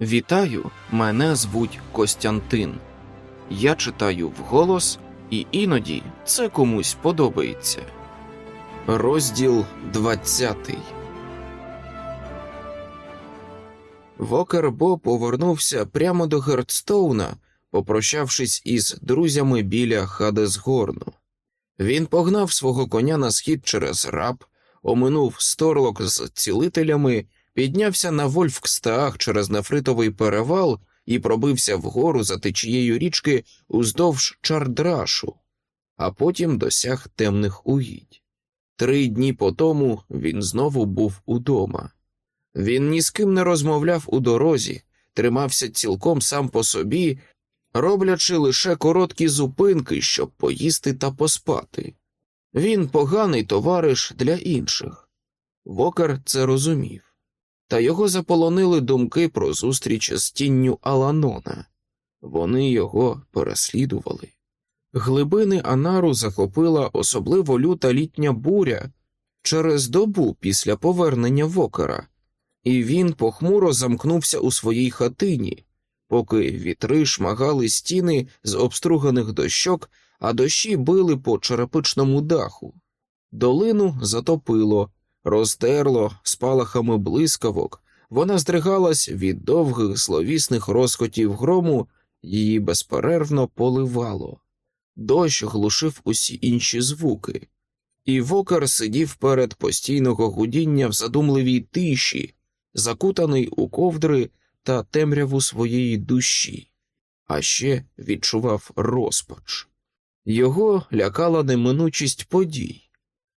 Вітаю, мене звуть Костянтин. Я читаю вголос, і іноді це комусь подобається. Розділ 20 Вокер Бо повернувся прямо до Гердстоуна, попрощавшись із друзями біля Хадесгорну. Він погнав свого коня на схід через раб, оминув сторлок з цілителями, піднявся на Вольфкстаах через нефритовий перевал і пробився вгору за течією річки уздовж Чардрашу, а потім досяг темних угідь. Три дні по тому він знову був удома. Він ні з ким не розмовляв у дорозі, тримався цілком сам по собі, роблячи лише короткі зупинки, щоб поїсти та поспати. Він поганий товариш для інших. Вокер це розумів, та його заполонили думки про зустріч з тінню Аланона. Вони його переслідували. Глибини Анару захопила особливо люта літня буря через добу після повернення Вокера, і він похмуро замкнувся у своїй хатині, поки вітри шмагали стіни з обструганих дощок, а дощі били по черепичному даху. Долину затопило, роздерло спалахами блискавок, вона здригалась від довгих зловісних розкотів грому, її безперервно поливало. Дощ глушив усі інші звуки, і вокер сидів перед постійного гудіння в задумливій тиші, закутаний у ковдри та темряву своєї душі, а ще відчував розпач. Його лякала неминучість подій.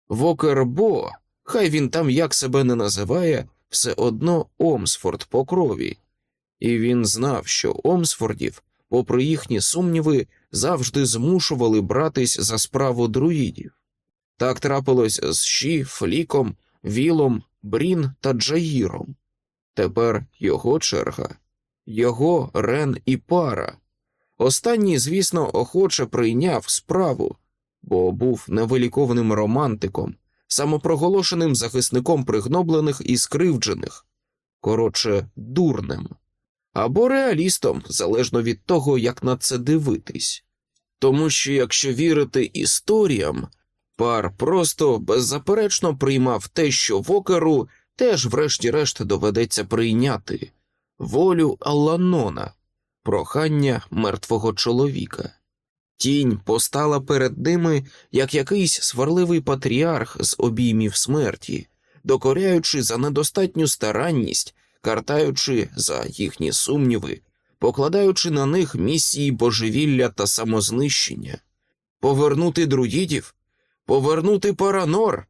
Вокер Бо, хай він там як себе не називає, все одно Омсфорд по крові, і він знав, що Омсфордів, попри їхні сумніви, завжди змушували братись за справу друїдів. Так трапилось з Ші, Фліком, Вілом, Брін та Джаїром. Тепер його черга, його Рен і пара. Останній, звісно, охоче прийняв справу, бо був невиліковним романтиком, самопроголошеним захисником пригноблених і скривджених, коротше, дурним, або реалістом, залежно від того, як на це дивитись. Тому що, якщо вірити історіям, пар просто беззаперечно приймав те, що вокеру теж, врешті-решт, доведеться прийняти волю Алланона, прохання мертвого чоловіка. Тінь постала перед ними, як якийсь сварливий патріарх з обіймів смерті, докоряючи за недостатню старанність, картаючи за їхні сумніви, покладаючи на них місії божевілля та самознищення, повернути друїдів, повернути паранор,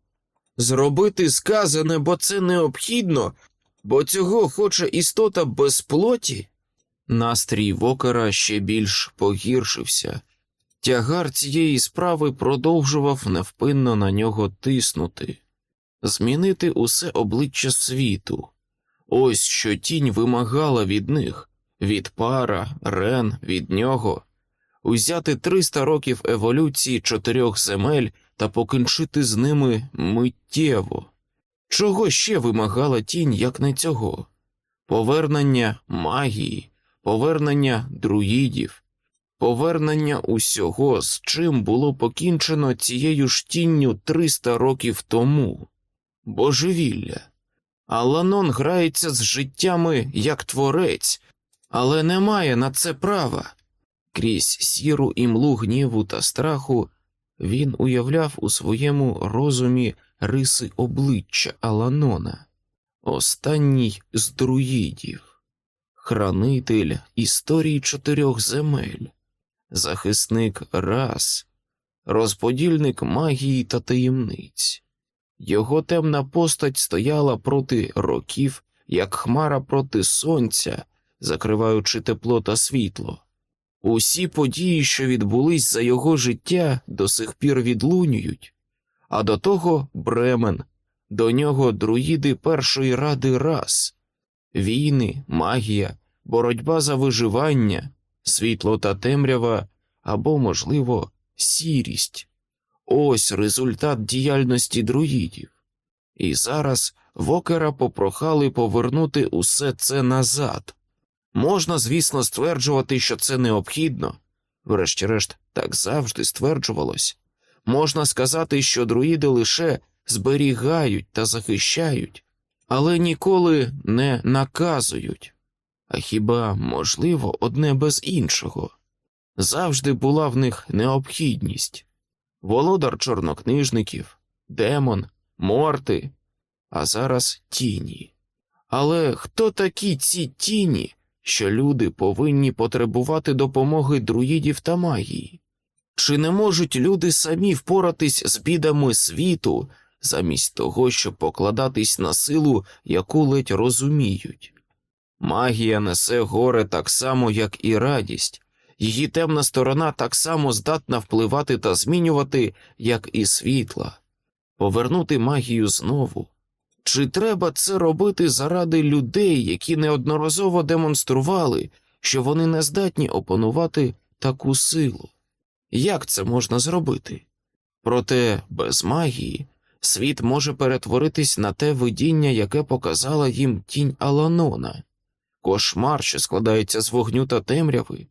зробити сказане, бо це необхідно, бо цього хоче істота без плоті. Настрій вокера ще більш погіршився. Тягар цієї справи продовжував невпинно на нього тиснути, змінити усе обличчя світу. Ось що тінь вимагала від них, від пара, рен, від нього, узяти 300 років еволюції чотирьох земель та покінчити з ними миттєво. Чого ще вимагала тінь, як не цього? Повернення магії, повернення друїдів, повернення усього, з чим було покінчено цією ж тінню 300 років тому, божевілля. Аланон грається з життями як творець, але не має на це права. Крізь сіру імлу гніву та страху він уявляв у своєму розумі риси обличчя Аланона, останній з друїдів, хранитель історії чотирьох земель, захисник рас, розподільник магії та таємниць. Його темна постать стояла проти років, як хмара проти сонця, закриваючи тепло та світло. Усі події, що відбулись за його життя, до сих пір відлунюють, а до того Бремен, до нього друїди першої ради раз, війни, магія, боротьба за виживання, світло та темрява або, можливо, сірість. Ось результат діяльності друїдів. І зараз вокера попрохали повернути усе це назад, Можна, звісно, стверджувати, що це необхідно, врешті-решт, так завжди стверджувалось. Можна сказати, що друїди лише зберігають та захищають, але ніколи не наказують. А хіба можливо одне без іншого? Завжди була в них необхідність володар чорнокнижників, демон, морти, а зараз тіні. Але хто такі ці тіні, що люди повинні потребувати допомоги друїдів та магії? Чи не можуть люди самі впоратись з бідами світу, замість того, щоб покладатись на силу, яку ледь розуміють? Магія несе горе так само, як і радість, її темна сторона так само здатна впливати та змінювати, як і світла, повернути магію знову. Чи треба це робити заради людей, які неодноразово демонстрували, що вони не здатні опанувати таку силу? Як це можна зробити? Проте без магії світ може перетворитись на те видіння, яке показала їм тінь Аланона, кошмар, що складається з вогню та темряви,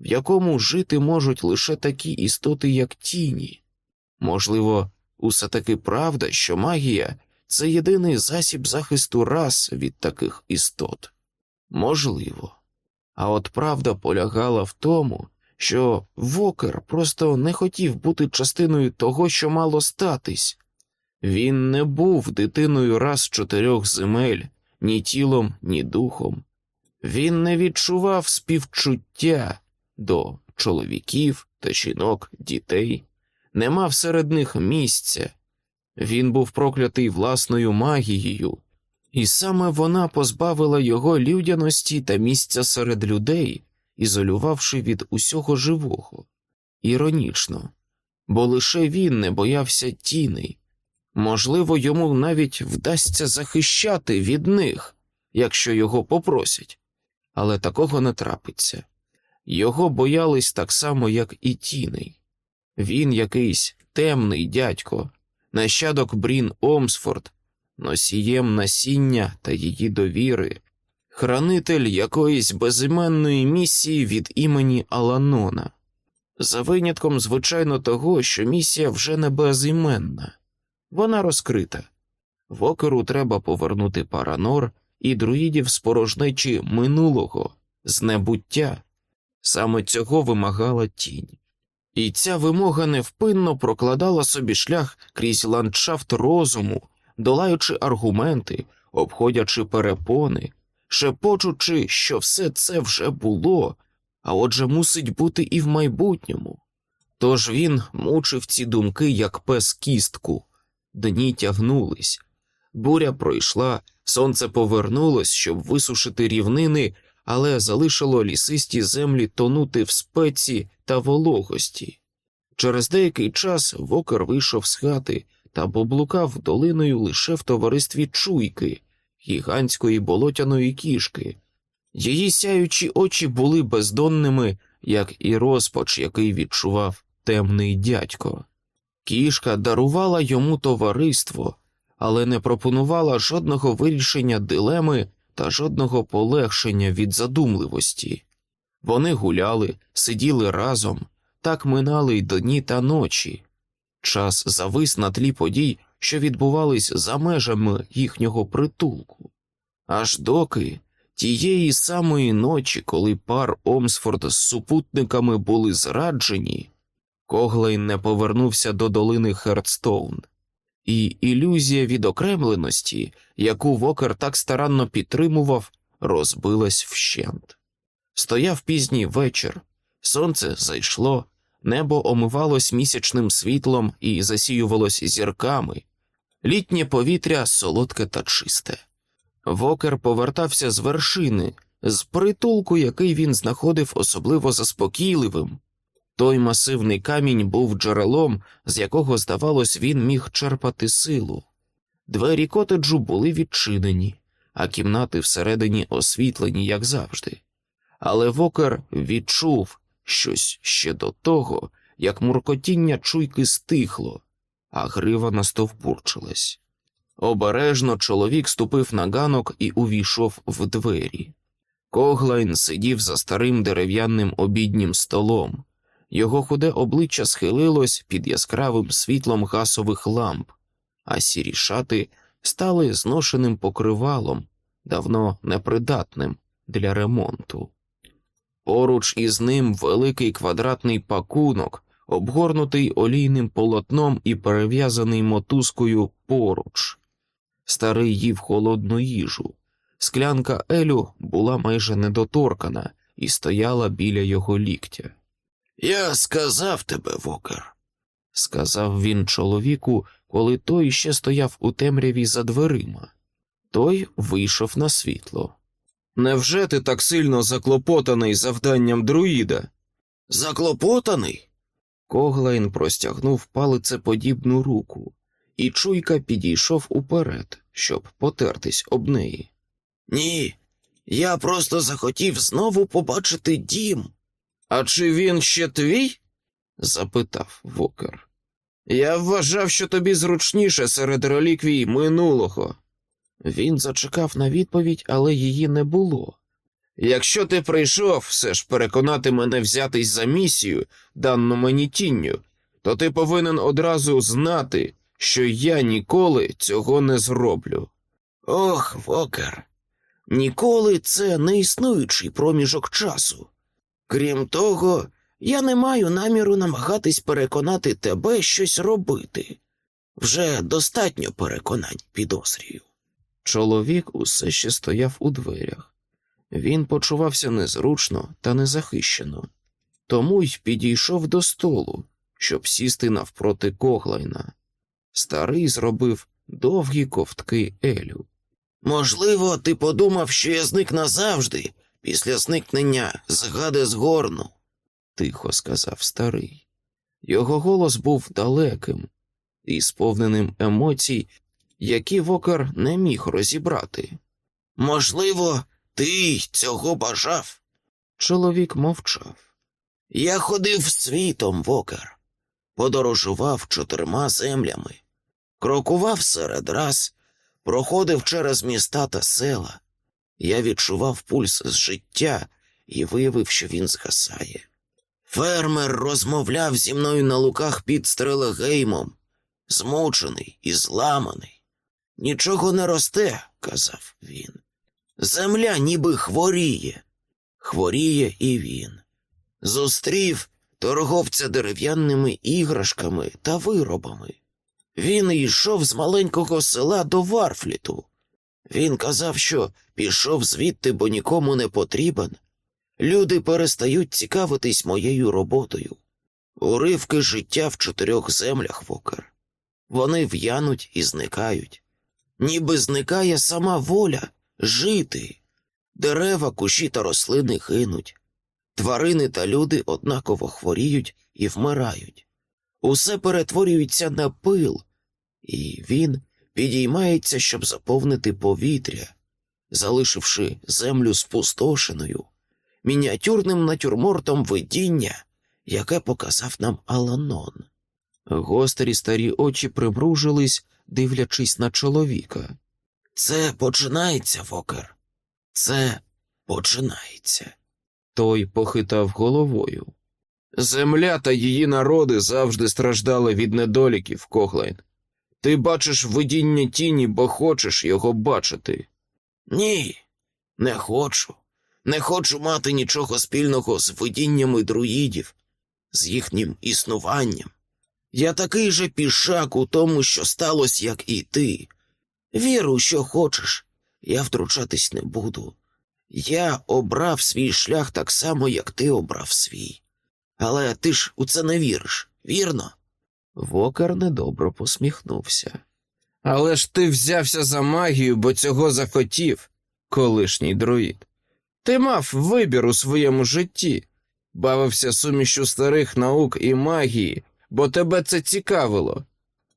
в якому жити можуть лише такі істоти, як тіні. Можливо, усе таки правда, що магія це єдиний засіб захисту рас від таких істот. Можливо. А от правда полягала в тому, що Вокер просто не хотів бути частиною того, що мало статись. Він не був дитиною раз чотирьох земель, ні тілом, ні духом. Він не відчував співчуття до чоловіків та жінок, дітей, не мав серед них місця. Він був проклятий власною магією, і саме вона позбавила його людяності та місця серед людей, ізолювавши від усього живого. Іронічно, бо лише він не боявся тіней. Можливо, йому навіть вдасться захищати від них, якщо його попросять, але такого не трапиться. Його боялись так само, як і тіней. Він якийсь темний дядько, нащадок Брін Омсфорд, носієм насіння та її довіри, хранитель якоїсь безіменної місії від імені Аланона, за винятком, звичайно, того, що місія вже не безіменна, вона розкрита. Вокеру треба повернути Паранор і друїдів з порожнечі минулого, з небуття. Саме цього вимагала тінь. І ця вимога невпинно прокладала собі шлях крізь ландшафт розуму, долаючи аргументи, обходячи перепони, шепочучи, що все це вже було, а отже мусить бути і в майбутньому. Тож він мучив ці думки, як пес кістку, дні тягнулись, буря пройшла, сонце повернулось, щоб висушити рівнини, але залишило лісисті землі тонути в спеці та вологості. Через деякий час вокер вийшов з хати та поблукав долиною лише в товаристві чуйки, гігантської болотяної кішки. Її сяючі очі були бездонними, як і розпач, який відчував темний дядько. Кішка дарувала йому товариство, але не пропонувала жодного вирішення дилеми та жодного полегшення від задумливості. Вони гуляли, сиділи разом, так минали й дні та ночі. Час завис на тлі подій, що відбувались за межами їхнього притулку, аж доки тієї самої ночі, коли пар Омсфорд з супутниками були зраджені, Коглей не повернувся до долини Хердстоун, і ілюзія відокремленості, яку Вокер так старанно підтримував, розбилась вщент. Стояв пізній вечір, сонце зайшло, небо омивалось місячним світлом і засіювалось зірками, літнє повітря солодке та чисте. Вокер повертався з вершини, з притулку, який він знаходив особливо заспокійливим. Той масивний камінь був джерелом, з якого, здавалось, він міг черпати силу. Двері котеджу були відчинені, а кімнати всередині освітлені, як завжди. Але Вокер відчув щось ще до того, як муркотіння чуйки стихло, а грива настовбурчилась. Обережно чоловік ступив на ганок і увійшов в двері. Коглайн сидів за старим дерев'яним обіднім столом. Його худе обличчя схилилось під яскравим світлом гасових ламп, а сірі шати стали зношеним покривалом, давно непридатним для ремонту. Поруч із ним великий квадратний пакунок, обгорнутий олійним полотном і перев'язаний мотузкою поруч. Старий їв холодну їжу. Склянка Елю була майже недоторкана і стояла біля його ліктя. Я сказав тебе, Вокер, сказав він чоловіку, коли той ще стояв у темряві за дверима. Той вийшов на світло. Невже ти так сильно заклопотаний завданням друїда? Заклопотаний? Коглайн простягнув палицеподібну руку, і чуйка підійшов уперед, щоб потертись об неї. Ні, я просто захотів знову побачити дім. А чи він ще твій? запитав Вокер. Я вважав, що тобі зручніше серед реліквій минулого. Він зачекав на відповідь, але її не було. Якщо ти прийшов все ж переконати мене взятись за місію, дану мені тінню, то ти повинен одразу знати, що я ніколи цього не зроблю. Ох, Вокер, ніколи це не існуючий проміжок часу. Крім того, я не маю наміру намагатись переконати тебе щось робити. Вже достатньо переконань підозрюю. Чоловік усе ще стояв у дверях. Він почувався незручно та незахищено, тому й підійшов до столу, щоб сісти навпроти коглайна. Старий зробив довгі ковтки Елю. Можливо, ти подумав, що я зник назавжди, після зникнення згади з горну, тихо сказав старий. Його голос був далеким і сповненим емоцій, які Вокер не міг розібрати. Можливо, ти цього бажав? Чоловік мовчав. Я ходив світом, Вокер, подорожував чотирма землями, крокував серед раз, проходив через міста та села. Я відчував пульс з життя і виявив, що він згасає. Фермер розмовляв зі мною на луках під Стрелегеймом, змучений і зламаний. Нічого не росте, казав він. Земля ніби хворіє, хворіє і він. Зустрів торговця дерев'яними іграшками та виробами. Він йшов з маленького села до Варфліту. Він казав, що пішов звідти, бо нікому не потрібен. Люди перестають цікавитись моєю роботою. Уривки життя в чотирьох землях вокер. Вони в'януть і зникають. Ніби зникає сама воля жити. Дерева, кущі та рослини гинуть. Тварини та люди однаково хворіють і вмирають. Усе перетворюється на пил, і він підіймається, щоб заповнити повітря, залишивши землю спустошеною, мініатюрним натюрмортом видіння, яке показав нам Аланон. Гострі старі очі примружились, дивлячись на чоловіка. Це починається, Вокер. Це починається. Той похитав головою. Земля та її народи завжди страждали від недоліків, Коглайн. Ти бачиш видіння тіні, бо хочеш його бачити. Ні, не хочу. Не хочу мати нічого спільного з видіннями друїдів, з їхнім існуванням. Я такий же пішак у тому, що сталося, як і ти. Віру, що хочеш, я втручатись не буду. Я обрав свій шлях так само, як ти обрав свій. Але ти ж у це не віриш, вірно? Вокер недобро посміхнувся. Але ж ти взявся за магію, бо цього захотів, колишній друїд. Ти мав вибір у своєму житті, бавився сумішю старих наук і магії, бо тебе це цікавило.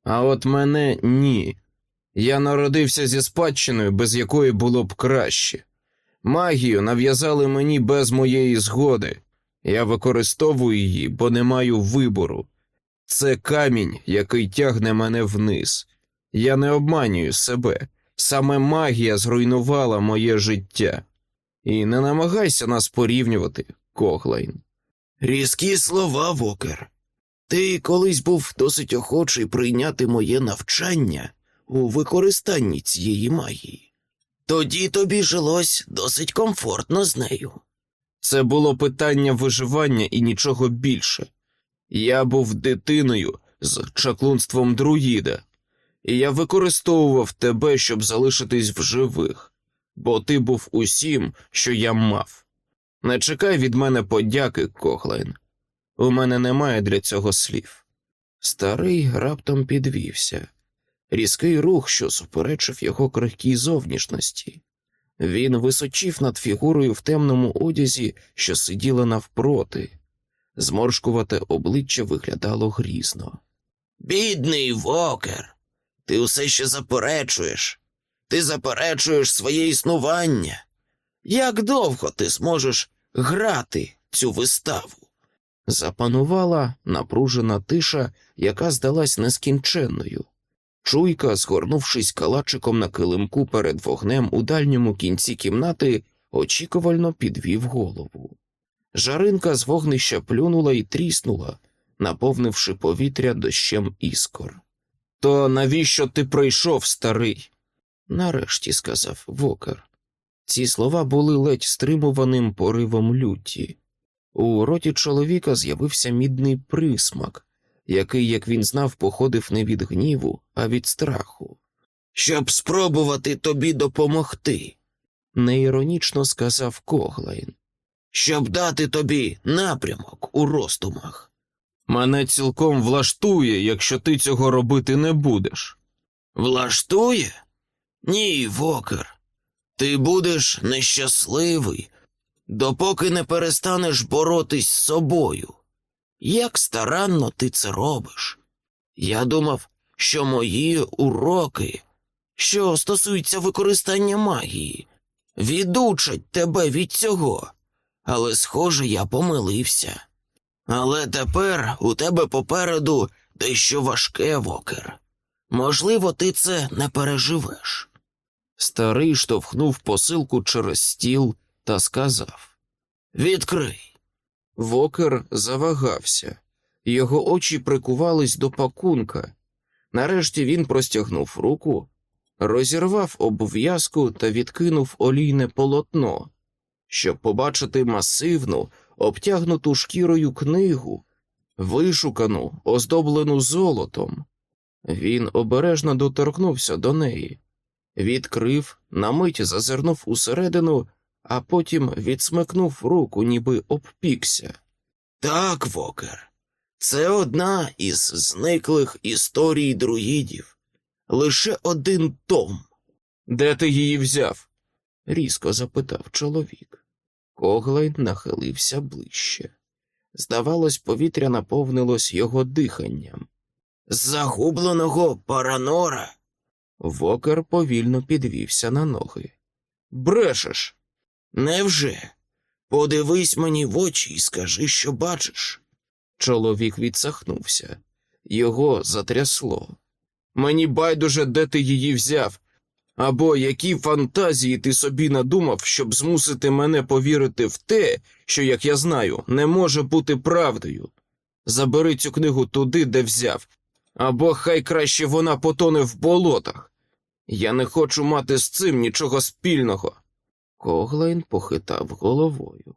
А от мене ні. Я народився зі спадщиною, без якої було б краще. Магію нав'язали мені без моєї згоди. Я використовую її, бо не маю вибору. Це камінь, який тягне мене вниз. Я не обманюю себе. Саме магія зруйнувала моє життя. І не намагайся нас порівнювати, Коглайн. Різкі слова, Вокер. Ти колись був досить охочий прийняти моє навчання у використанні цієї магії. Тоді тобі жилось досить комфортно з нею. Це було питання виживання і нічого більше. Я був дитиною з чаклунством друїда, і я використовував тебе, щоб залишитись в живих, бо ти був усім, що я мав. Не чекай від мене подяки, Кохлайн. У мене немає для цього слів. Старий раптом підвівся, різкий рух, що суперечив його крихкій зовнішності. Він височив над фігурою в темному одязі, що сиділа навпроти. Зморшкувате обличчя виглядало грізно. Бідний Вокер, ти усе ще заперечуєш. Ти заперечуєш своє існування. Як довго ти зможеш грати цю виставу? Запанувала напружена тиша, яка здалась нескінченною. Чуйка, згорнувшись калачиком на килимку перед вогнем у дальньому кінці кімнати, очікувально підвів голову. Жаринка з вогнища плюнула і тріснула, наповнивши повітря дощем іскор. То навіщо ти прийшов, старий? нарешті сказав Вокер. Ці слова були ледь стримуваним поривом люті. У роті чоловіка з'явився мідний присмак, який, як він знав, походив не від гніву, а від страху. Щоб спробувати тобі допомогти, неіронічно сказав Коглайн. Щоб дати тобі напрямок у роздумах. Мене цілком влаштує, якщо ти цього робити не будеш. Влаштує? Ні, Вокер. Ти будеш нещасливий, допоки не перестанеш боротись з собою. Як старанно ти це робиш? Я думав, що мої уроки, що стосуються використання магії, відучать тебе від цього, але, схоже, я помилився. Але тепер у тебе попереду дещо важке, Вокер. Можливо, ти це не переживеш. Старий штовхнув посилку через стіл та сказав Відкрий. Вокер завагався, його очі прикувались до пакунка. Нарешті він простягнув руку, розірвав обв'язку та відкинув олійне полотно, щоб побачити масивну, обтягнуту шкірою книгу, вишукану, оздоблену золотом. Він обережно доторкнувся до неї, відкрив, на мить зазирнув усередину, а потім відсмикнув руку, ніби обпікся. Так, Вокер, це одна із зниклих історій друїдів. Лише один том. Де ти її взяв? різко запитав чоловік. Коглайн нахилився ближче. Здавалось, повітря наповнилось його диханням. Загубленого Паранора. Вокер повільно підвівся на ноги. Брешеш. Невже? Подивись мені в очі і скажи, що бачиш. Чоловік відсахнувся. Його затрясло. Мені байдуже, де ти її взяв, або які фантазії ти собі надумав, щоб змусити мене повірити в те, що, як я знаю, не може бути правдою. Забери цю книгу туди, де взяв, або хай краще вона потоне в болотах. Я не хочу мати з цим нічого спільного. Коглайн похитав головою.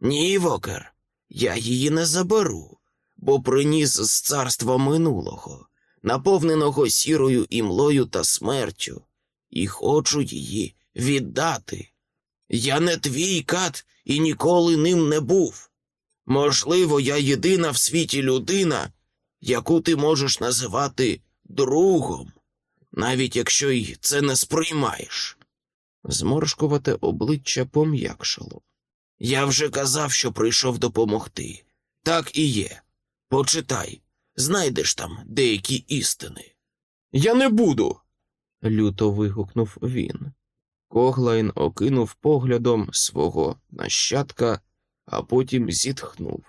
Ні, Вокер, я її не заберу, бо приніс з царства минулого, наповненого сірою імлою та смертю, і хочу її віддати. Я не твій кат і ніколи ним не був. Можливо, я єдина в світі людина, яку ти можеш називати другом, навіть якщо й це не сприймаєш. Зморшкувате обличчя пом'якшало. Я вже казав, що прийшов допомогти. Так і є. Почитай, знайдеш там деякі істини. Я не буду. Люто вигукнув він. Коглайн окинув поглядом свого нащадка, а потім зітхнув.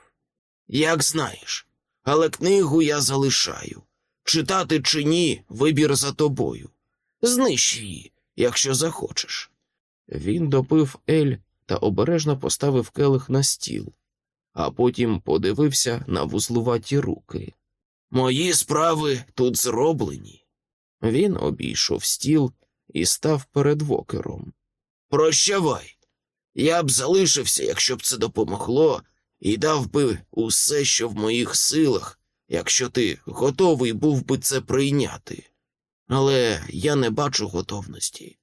Як знаєш, але книгу я залишаю. Читати чи ні, вибір за тобою. Знищ її, якщо захочеш. Він допив Ель та обережно поставив келих на стіл, а потім подивився на вузлуваті руки. Мої справи тут зроблені. Він обійшов стіл і став перед вокером. Прощавай. Я б залишився, якщо б це допомогло, і дав би усе, що в моїх силах, якщо ти готовий був би це прийняти. Але я не бачу готовності.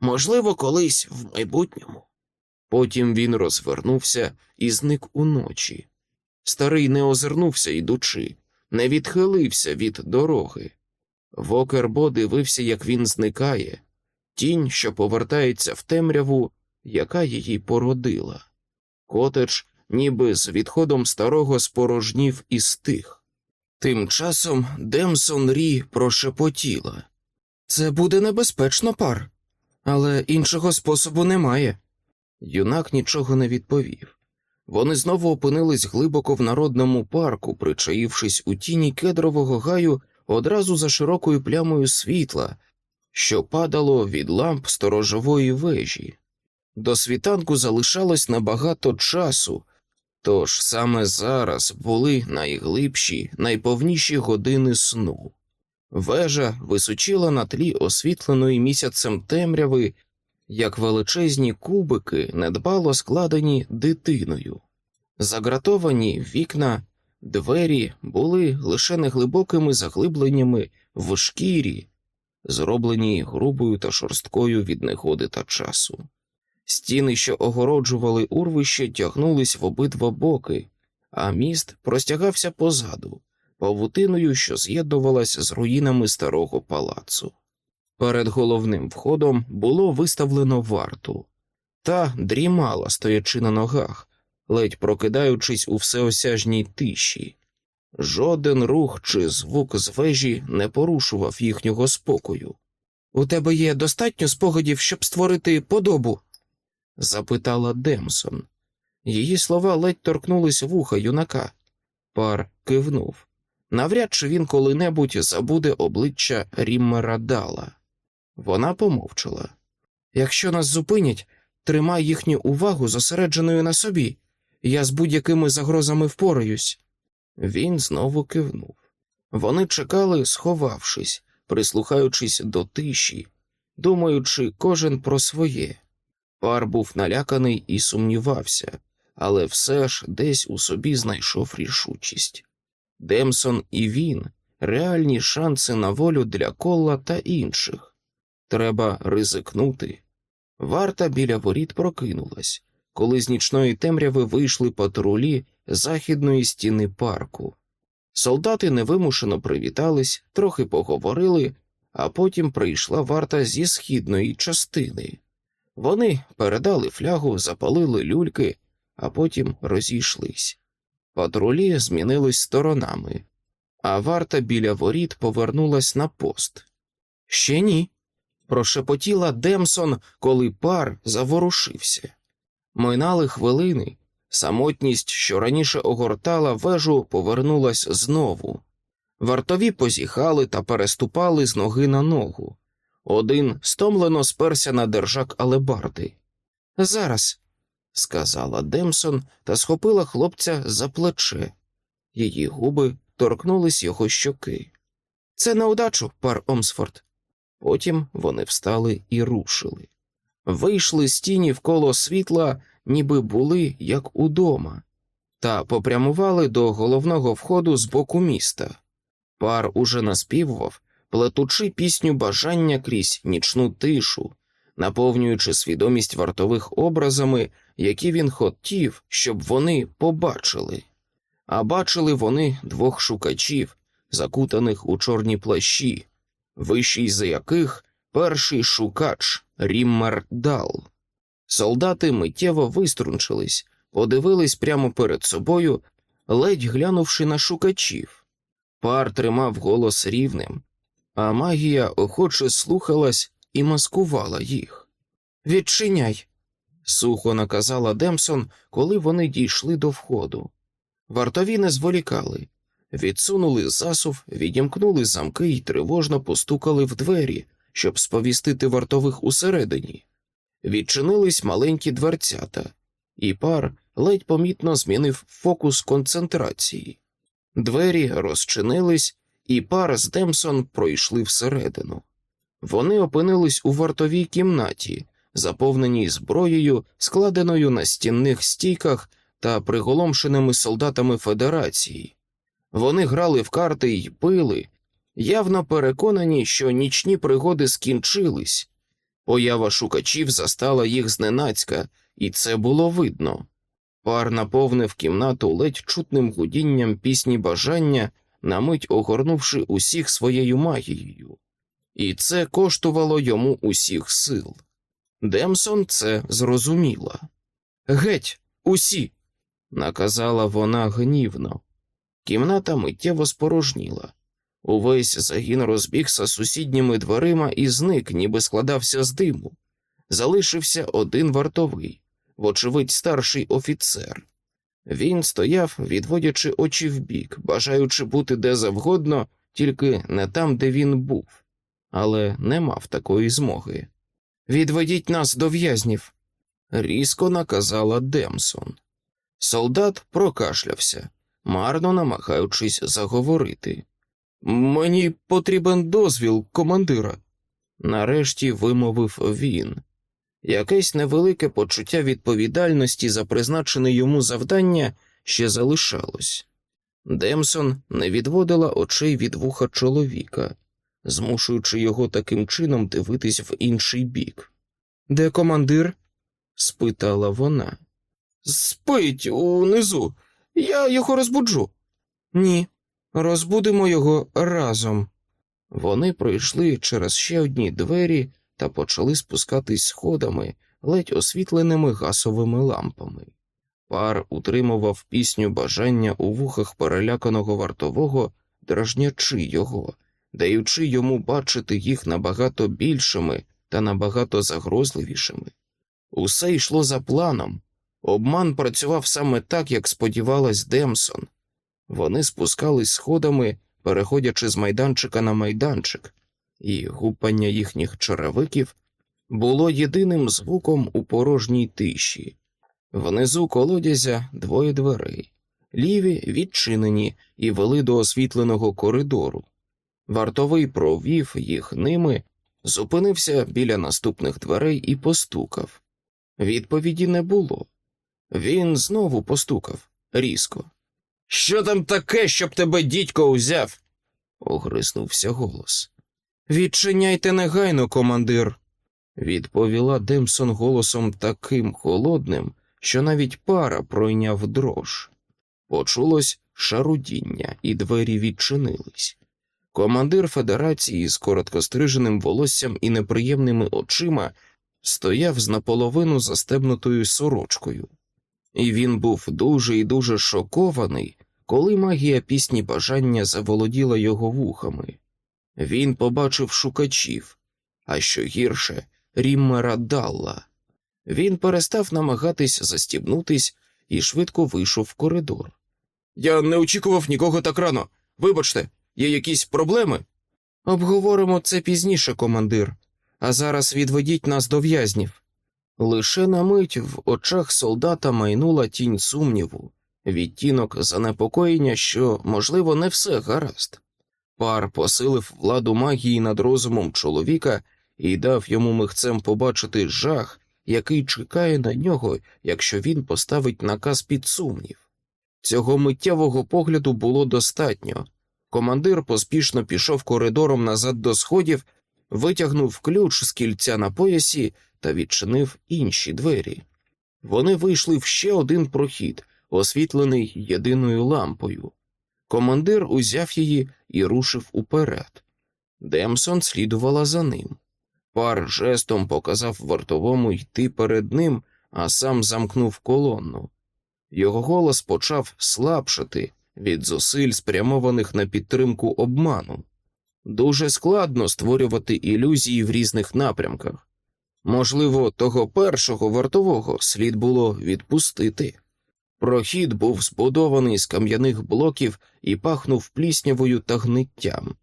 Можливо, колись в майбутньому. Потім він розвернувся і зник уночі. Старий не озирнувся, йдучи, не відхилився від дороги. Вокербо дивився, як він зникає, тінь, що повертається в темряву, яка її породила. Котедж, ніби з відходом старого спорожнів і стих. Тим часом Демсон Рі прошепотіла. Це буде небезпечно, пар, але іншого способу немає. Юнак нічого не відповів. Вони знову опинились глибоко в народному парку, причаївшись у тіні кедрового гаю одразу за широкою плямою світла, що падало від ламп сторожової вежі. До світанку залишалось набагато часу, тож саме зараз були найглибші, найповніші години сну. Вежа височила на тлі освітленої місяцем темряви, як величезні кубики, недбало складені дитиною. Загратовані вікна, двері були лише неглибокими заглибленнями в шкірі, зроблені грубою та шорсткою від негоди та часу. Стіни, що огороджували урвище, тягнулись в обидва боки, а міст простягався позаду, павутиною, що з'єднувалась з руїнами старого палацу. Перед головним входом було виставлено варту, та дрімала, стоячи на ногах, ледь прокидаючись у всеосяжній тиші. Жоден рух чи звук з вежі не порушував їхнього спокою. У тебе є достатньо спогадів, щоб створити подобу? запитала Демсон. Її слова ледь торкнулись вуха юнака. Пар кивнув. Навряд чи він коли-небудь забуде обличчя Ріммера Дала. Вона помовчала. Якщо нас зупинять, тримай їхню увагу зосередженою на собі. Я з будь-якими загрозами впораюсь. Він знову кивнув. Вони чекали, сховавшись, прислухаючись до тиші, думаючи кожен про своє. Пар був наляканий і сумнівався, але все ж десь у собі знайшов рішучість. Демсон і він реальні шанси на волю для кола та інших. Треба ризикнути. Варта біля воріт прокинулась, коли з нічної темряви вийшли патрулі західної стіни парку. Солдати невимушено привітались, трохи поговорили, а потім прийшла варта зі східної частини. Вони передали флягу, запалили люльки, а потім розійшлись. Патрулі змінились сторонами, а варта біля воріт повернулась на пост. Ще ні. Прошепотіла Демсон, коли пар заворушився. Минали хвилини, самотність, що раніше огортала вежу, повернулась знову. Вартові позіхали та переступали з ноги на ногу. Один стомлено сперся на держак алебарди. Зараз, сказала Демсон та схопила хлопця за плече. Її губи торкнулись його щоки. Це на удачу, пар Омсфорд. Потім вони встали і рушили. Вийшли з тіні вколо світла, ніби були як удома, та попрямували до головного входу з боку міста. Пар уже наспівував, плетучи пісню бажання крізь нічну тишу, наповнюючи свідомість вартових образами, які він хотів, щоб вони побачили. А бачили вони двох шукачів, закутаних у чорні плащі, вищий за яких перший шукач Ріммер Дал. Солдати миттєво виструнчились, подивились прямо перед собою, ледь глянувши на шукачів. Пар тримав голос рівним, а магія охоче слухалась і маскувала їх. Відчиняй, сухо наказала Демсон, коли вони дійшли до входу. Вартові не зволікали, відсунули засув, відімкнули замки і тривожно постукали в двері, щоб сповістити вартових усередині. Відчинились маленькі дверцята, і пар ледь помітно змінив фокус концентрації. Двері розчинились, і пар з Демсон пройшли всередину. Вони опинились у вартовій кімнаті, заповненій зброєю, складеною на стінних стійках та приголомшеними солдатами Федерації. Вони грали в карти й пили, явно переконані, що нічні пригоди скінчились. Поява шукачів застала їх зненацька, і це було видно. Пар наповнив кімнату ледь чутним гудінням пісні бажання, на мить огорнувши усіх своєю магією, і це коштувало йому усіх сил. Демсон це зрозуміла. Геть, усі, наказала вона гнівно. Кімната миттєво спорожніла. Увесь загін розбігся сусідніми дверима і зник, ніби складався з диму. Залишився один вартовий, вочевидь, старший офіцер. Він стояв, відводячи очі вбік, бажаючи бути де завгодно, тільки не там, де він був, але не мав такої змоги. Відведіть нас до в'язнів, різко наказала Демсон. Солдат прокашлявся, марно намагаючись заговорити. Мені потрібен дозвіл командира, нарешті вимовив він. Якесь невелике почуття відповідальності за призначене йому завдання ще залишалось. Демсон не відводила очей від вуха чоловіка, змушуючи його таким чином дивитись в інший бік. Де командир? спитала вона. Спить унизу. Я його розбуджу. Ні, розбудемо його разом. Вони пройшли через ще одні двері та почали спускатись сходами, ледь освітленими гасовими лампами. Пар утримував пісню бажання у вухах переляканого вартового, дражнячи його, даючи йому бачити їх набагато більшими та набагато загрозливішими. Усе йшло за планом. Обман працював саме так, як сподівалась Демсон. Вони спускались сходами, переходячи з майданчика на майданчик, і гупання їхніх черевиків було єдиним звуком у порожній тиші. Внизу колодязя двоє дверей, ліві відчинені і вели до освітленого коридору. Вартовий провів їх ними, зупинився біля наступних дверей і постукав. Відповіді не було. Він знову постукав різко. Що там таке, щоб тебе дідько узяв? огризнувся голос. Відчиняйте негайно, командир, відповіла Демсон голосом таким холодним, що навіть пара пройняв дрож. Почулось шарудіння, і двері відчинились. Командир Федерації з короткостриженим волоссям і неприємними очима стояв з наполовину застебнутою сорочкою, і він був дуже і дуже шокований, коли магія пісні бажання заволоділа його вухами. Він побачив шукачів, а що гірше, Ріммера Далла. Він перестав намагатись застібнутись і швидко вийшов в коридор. Я не очікував нікого так рано. Вибачте, є якісь проблеми? Обговоримо це пізніше, командир, а зараз відведіть нас до в'язнів. Лише на мить в очах солдата майнула тінь сумніву, відтінок занепокоєння, що, можливо, не все гаразд. Пар посилив владу магії над розумом чоловіка і дав йому михцем побачити жах, який чекає на нього, якщо він поставить наказ під сумнів. Цього миттєвого погляду було достатньо. Командир поспішно пішов коридором назад до сходів, витягнув ключ з кільця на поясі та відчинив інші двері. Вони вийшли в ще один прохід, освітлений єдиною лампою. Командир узяв її і рушив уперед. Демсон слідувала за ним. Пар жестом показав вартовому йти перед ним, а сам замкнув колонну. Його голос почав слабшати від зусиль, спрямованих на підтримку обману. Дуже складно створювати ілюзії в різних напрямках. Можливо, того першого вартового слід було відпустити. Прохід був збудований з кам'яних блоків і пахнув пліснявою та гниттям.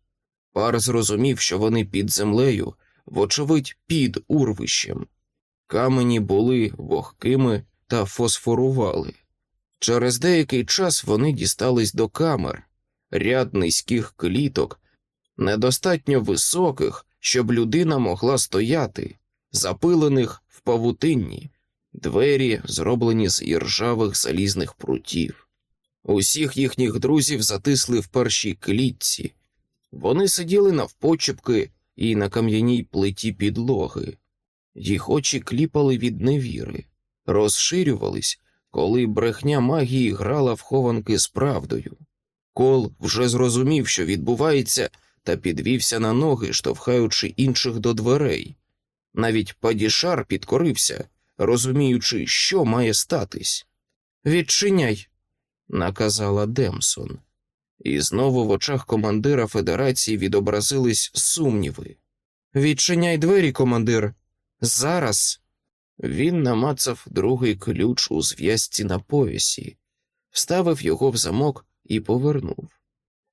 Пар зрозумів, що вони під землею, вочевидь, під урвищем. Камені були вогкими та фосфорували. Через деякий час вони дістались до камер, ряд низьких кліток, недостатньо високих, щоб людина могла стояти, запилених в павутинні, двері, зроблені з іржавих залізних прутів. Усіх їхніх друзів затисли в першій клітці. Вони сиділи навпочепки і на кам'яній плиті підлоги. Їх очі кліпали від невіри, розширювались, коли брехня магії грала в хованки з правдою. Кол вже зрозумів, що відбувається, та підвівся на ноги, штовхаючи інших до дверей. Навіть падішар підкорився, розуміючи, що має статись. Відчиняй, наказала Демсон. І знову в очах командира Федерації відобразились сумніви. Відчиняй двері, командир. Зараз. Він намацав другий ключ у зв'язці на поясі, вставив його в замок і повернув.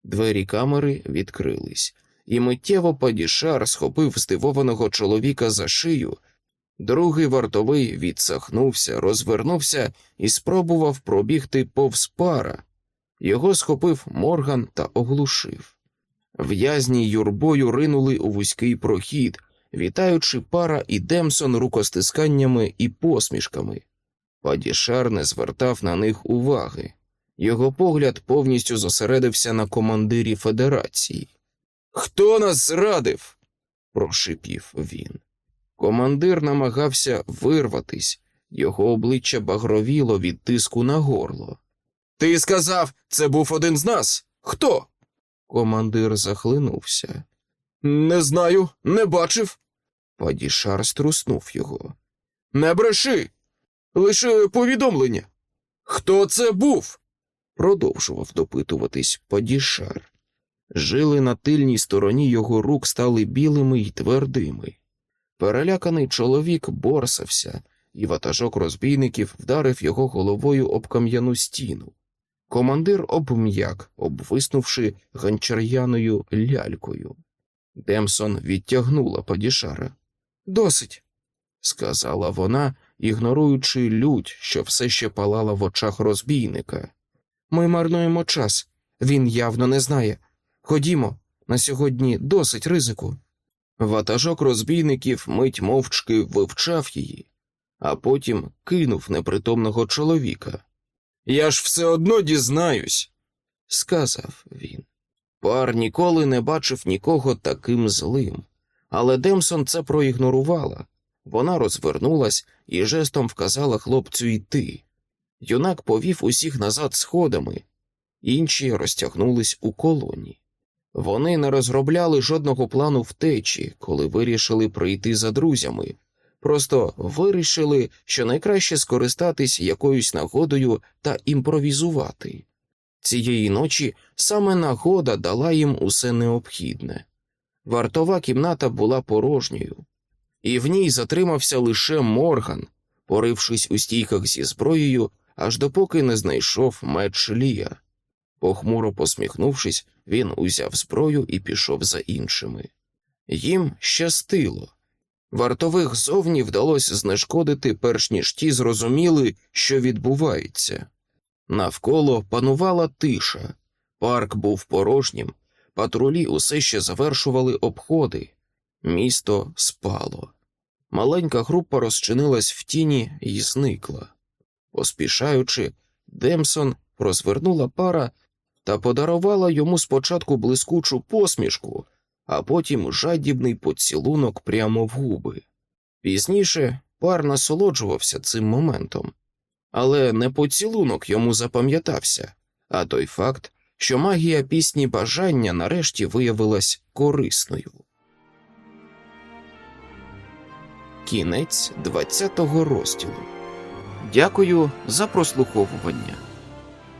Двері камери відкрились, і миттєво падішар схопив здивованого чоловіка за шию. Другий вартовий відсахнувся, розвернувся і спробував пробігти повз пара. Його схопив морган та оглушив. В'язні юрбою ринули у вузький прохід, вітаючи пара і Демсон рукостисканнями і посмішками. Падішар не звертав на них уваги. Його погляд повністю зосередився на командирі Федерації. Хто нас зрадив? прошипів він. Командир намагався вирватись, його обличчя багровіло від тиску на горло. Ти сказав, це був один з нас. Хто? Командир захлинувся. Не знаю, не бачив. Падішар струснув його. Не бреши. Лише повідомлення. Хто це був? продовжував допитуватись Падішар. Жили на тильній стороні його рук стали білими й твердими. Переляканий чоловік борсався, і ватажок розбійників вдарив його головою об кам'яну стіну. Командир обм'як, обвиснувши ганчар'яною лялькою. Демсон відтягнула падішара. Досить, сказала вона, ігноруючи лють, що все ще палала в очах розбійника. Ми марнуємо час. Він явно не знає. Ходімо, на сьогодні досить ризику. Ватажок розбійників мить мовчки вивчав її, а потім кинув непритомного чоловіка. Я ж все одно дізнаюсь, сказав він. Пар ніколи не бачив нікого таким злим, але Демсон це проігнорувала. Вона розвернулась і жестом вказала хлопцю йти. Юнак повів усіх назад сходами, інші розтягнулись у колоні. Вони не розробляли жодного плану втечі, коли вирішили прийти за друзями, просто вирішили, що найкраще скористатись якоюсь нагодою та імпровізувати. Цієї ночі саме нагода дала їм усе необхідне. Вартова кімната була порожньою, і в ній затримався лише Морган, порившись у стійках зі зброєю, аж допоки не знайшов меч Лія. Похмуро посміхнувшись, він узяв зброю і пішов за іншими. Їм щастило. Вартових зовні вдалося знешкодити, перш ніж ті зрозуміли, що відбувається. Навколо панувала тиша, парк був порожнім, патрулі усе ще завершували обходи, місто спало. Маленька група розчинилась в тіні і зникла. Поспішаючи, Демсон розвернула пара та подарувала йому спочатку блискучу посмішку, а потім жадібний поцілунок прямо в губи. Пізніше пар насолоджувався цим моментом, але не поцілунок йому запам'ятався, а той факт, що магія пісні бажання нарешті виявилась корисною. Кінець 20-го розділу. Дякую за прослуховування.